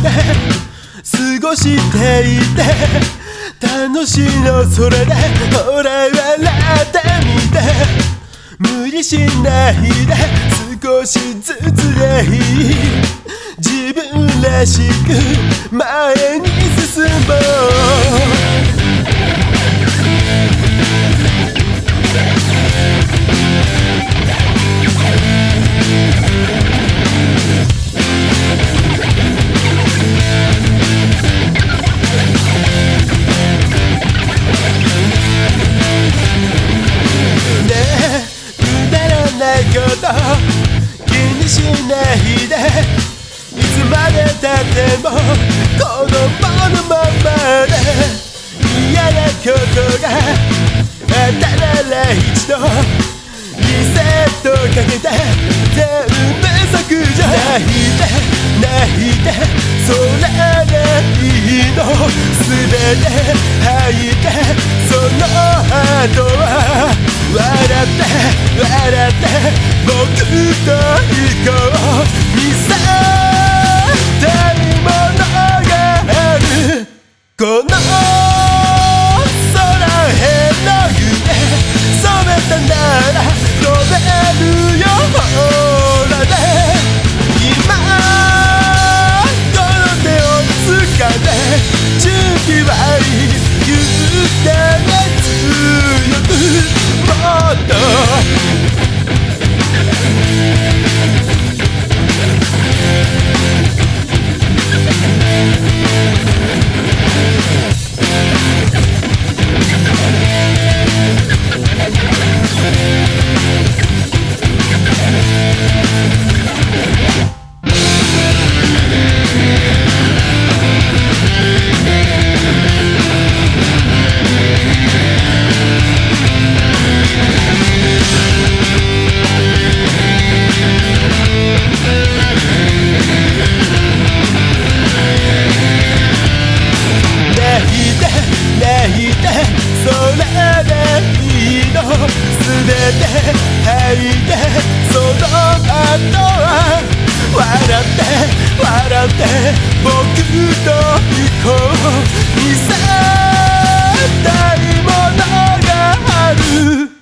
で過ごしていて楽しいのそれで俺笑ってみて無理しないで少しずつでいい。自分らしく前に進もう。気にしないでいつまでたっても子供のままで嫌なことがあったなら一度リセットかけて全部削除泣いて泣いてそれでいいの全て吐いてその後はって笑って僕と行こう。見せて吐いてその後は笑って笑って僕と行こう。見せたいものがある。